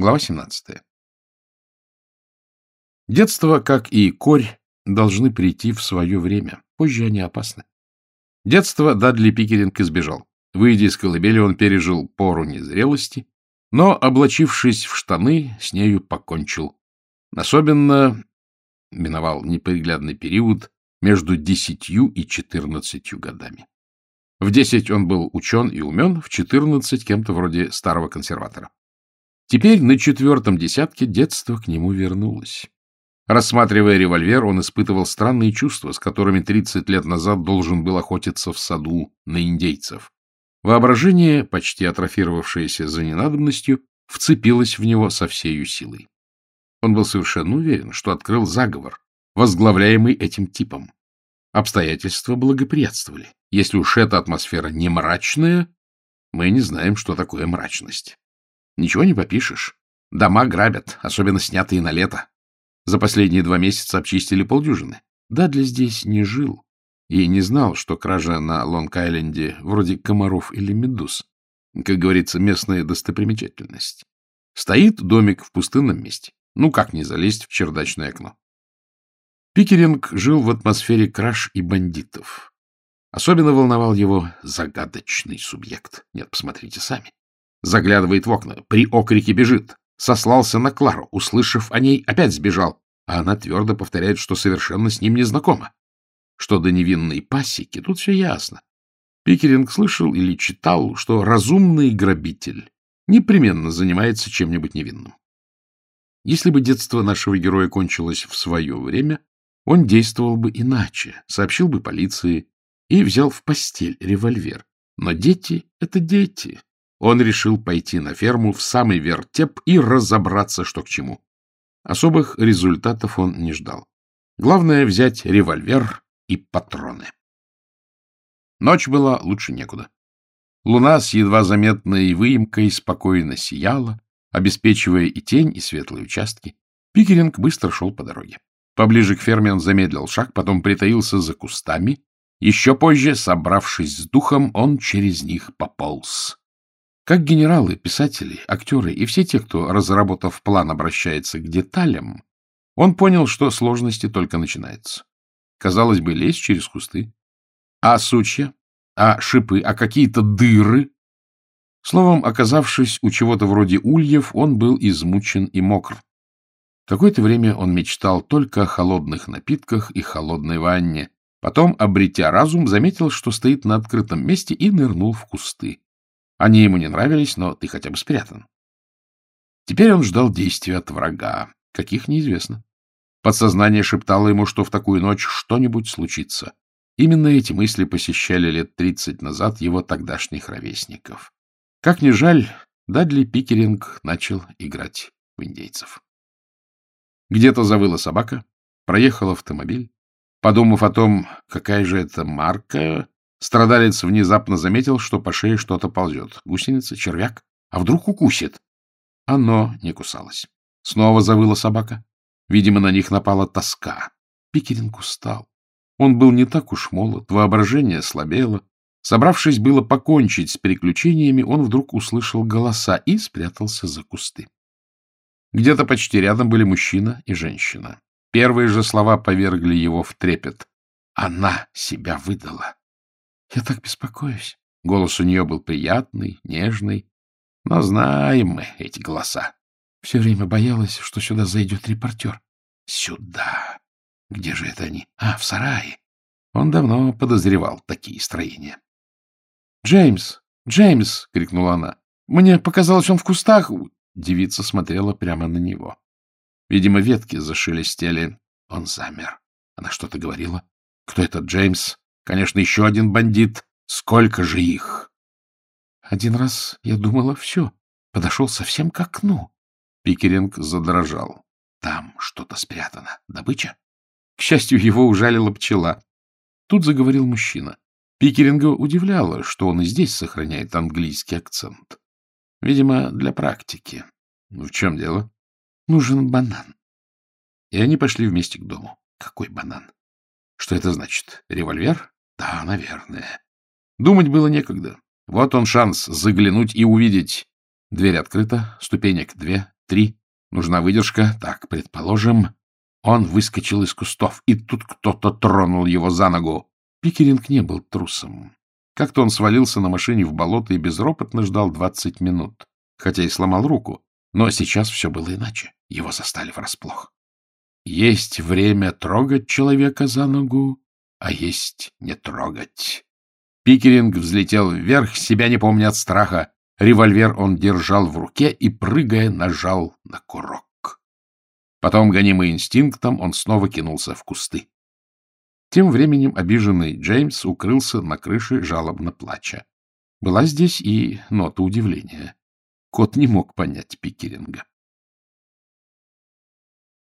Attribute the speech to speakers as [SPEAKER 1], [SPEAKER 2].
[SPEAKER 1] Глава 17. Детство, как и корь, должны прийти в свое время. Позже они опасны. Детство Дадли Пикеринг избежал. Выйдя из колыбели, он пережил пору незрелости, но, облачившись в штаны, с нею покончил. Особенно миновал неприглядный период между десятью и четырнадцатью годами. В десять он был учен и умен, в четырнадцать кем-то вроде старого консерватора. Теперь на четвертом десятке детство к нему вернулось. Рассматривая револьвер, он испытывал странные чувства, с которыми 30 лет назад должен был охотиться в саду на индейцев. Воображение, почти атрофировавшееся за ненадобностью, вцепилось в него со всею силой. Он был совершенно уверен, что открыл заговор, возглавляемый этим типом. Обстоятельства благоприятствовали. Если уж эта атмосфера не мрачная, мы не знаем, что такое мрачность. Ничего не попишешь. Дома грабят, особенно снятые на лето. За последние два месяца обчистили полдюжины. Дадли здесь не жил и не знал, что кража на Лонг-Айленде вроде комаров или медуз. Как говорится, местная достопримечательность. Стоит домик в пустынном месте. Ну, как не залезть в чердачное окно? Пикеринг жил в атмосфере краж и бандитов. Особенно волновал его загадочный субъект. Нет, посмотрите сами. Заглядывает в окна, при окрике бежит, сослался на Клару, услышав о ней, опять сбежал, а она твердо повторяет, что совершенно с ним не знакома. Что до невинной пасеки, тут все ясно. Пикеринг слышал или читал, что разумный грабитель непременно занимается чем-нибудь невинным. Если бы детство нашего героя кончилось в свое время, он действовал бы иначе, сообщил бы полиции и взял в постель револьвер. Но дети — это дети, он решил пойти на ферму в самый вертеп и разобраться, что к чему. Особых результатов он не ждал. Главное — взять револьвер и патроны. Ночь была лучше некуда. Луна с едва заметной выемкой спокойно сияла, обеспечивая и тень, и светлые участки. Пикеринг быстро шел по дороге. Поближе к ферме он замедлил шаг, потом притаился за кустами. Еще позже, собравшись с духом, он через них пополз. Как генералы, писатели, актеры и все те, кто, разработав план, обращается к деталям, он понял, что сложности только начинаются. Казалось бы, лезть через кусты. А сучья? А шипы? А какие-то дыры? Словом, оказавшись у чего-то вроде ульев, он был измучен и мокр. Какое-то время он мечтал только о холодных напитках и холодной ванне. Потом, обретя разум, заметил, что стоит на открытом месте и нырнул в кусты. Они ему не нравились, но ты хотя бы спрятан. Теперь он ждал действия от врага, каких неизвестно. Подсознание шептало ему, что в такую ночь что-нибудь случится. Именно эти мысли посещали лет тридцать назад его тогдашних ровесников. Как ни жаль, Дадли Пикеринг начал играть в индейцев. Где-то завыла собака, проехал автомобиль. Подумав о том, какая же это марка, Страдалец внезапно заметил, что по шее что-то ползет. Гусеница, червяк. А вдруг укусит? Оно не кусалось. Снова завыла собака. Видимо, на них напала тоска. Пикеринг устал. Он был не так уж молод, воображение слабело. Собравшись было покончить с приключениями, он вдруг услышал голоса и спрятался за кусты. Где-то почти рядом были мужчина и женщина. Первые же слова повергли его в трепет. Она себя выдала. Я так беспокоюсь. Голос у нее был приятный, нежный. Но знаем мы эти голоса. Все время боялась, что сюда зайдет репортер. Сюда. Где же это они? А, в сарае. Он давно подозревал такие строения. «Джеймс! Джеймс!» — крикнула она. «Мне показалось, он в кустах!» Девица смотрела прямо на него. Видимо, ветки зашелестели. Он замер. Она что-то говорила. «Кто этот Джеймс?» Конечно, еще один бандит. Сколько же их? Один раз я думала, все. Подошел совсем к окну. Пикеринг задрожал. Там что-то спрятано. Добыча? К счастью, его ужалила пчела. Тут заговорил мужчина. Пикеринга удивляло, что он и здесь сохраняет английский акцент. Видимо, для практики. В чем дело? Нужен банан. И они пошли вместе к дому. Какой банан? Что это значит? Револьвер? Да, наверное. Думать было некогда. Вот он шанс заглянуть и увидеть. Дверь открыта, ступенек две, три. Нужна выдержка. Так, предположим, он выскочил из кустов, и тут кто-то тронул его за ногу. Пикеринг не был трусом. Как-то он свалился на машине в болото и безропотно ждал двадцать минут, хотя и сломал руку. Но сейчас все было иначе. Его застали врасплох. Есть время трогать человека за ногу, а есть не трогать. Пикеринг взлетел вверх, себя не помня от страха. Револьвер он держал в руке и, прыгая, нажал на курок. Потом, гонимый инстинктом, он снова кинулся в кусты. Тем временем обиженный Джеймс укрылся на крыше, жалобно плача. Была здесь и нота удивления. Кот не мог понять Пикеринга.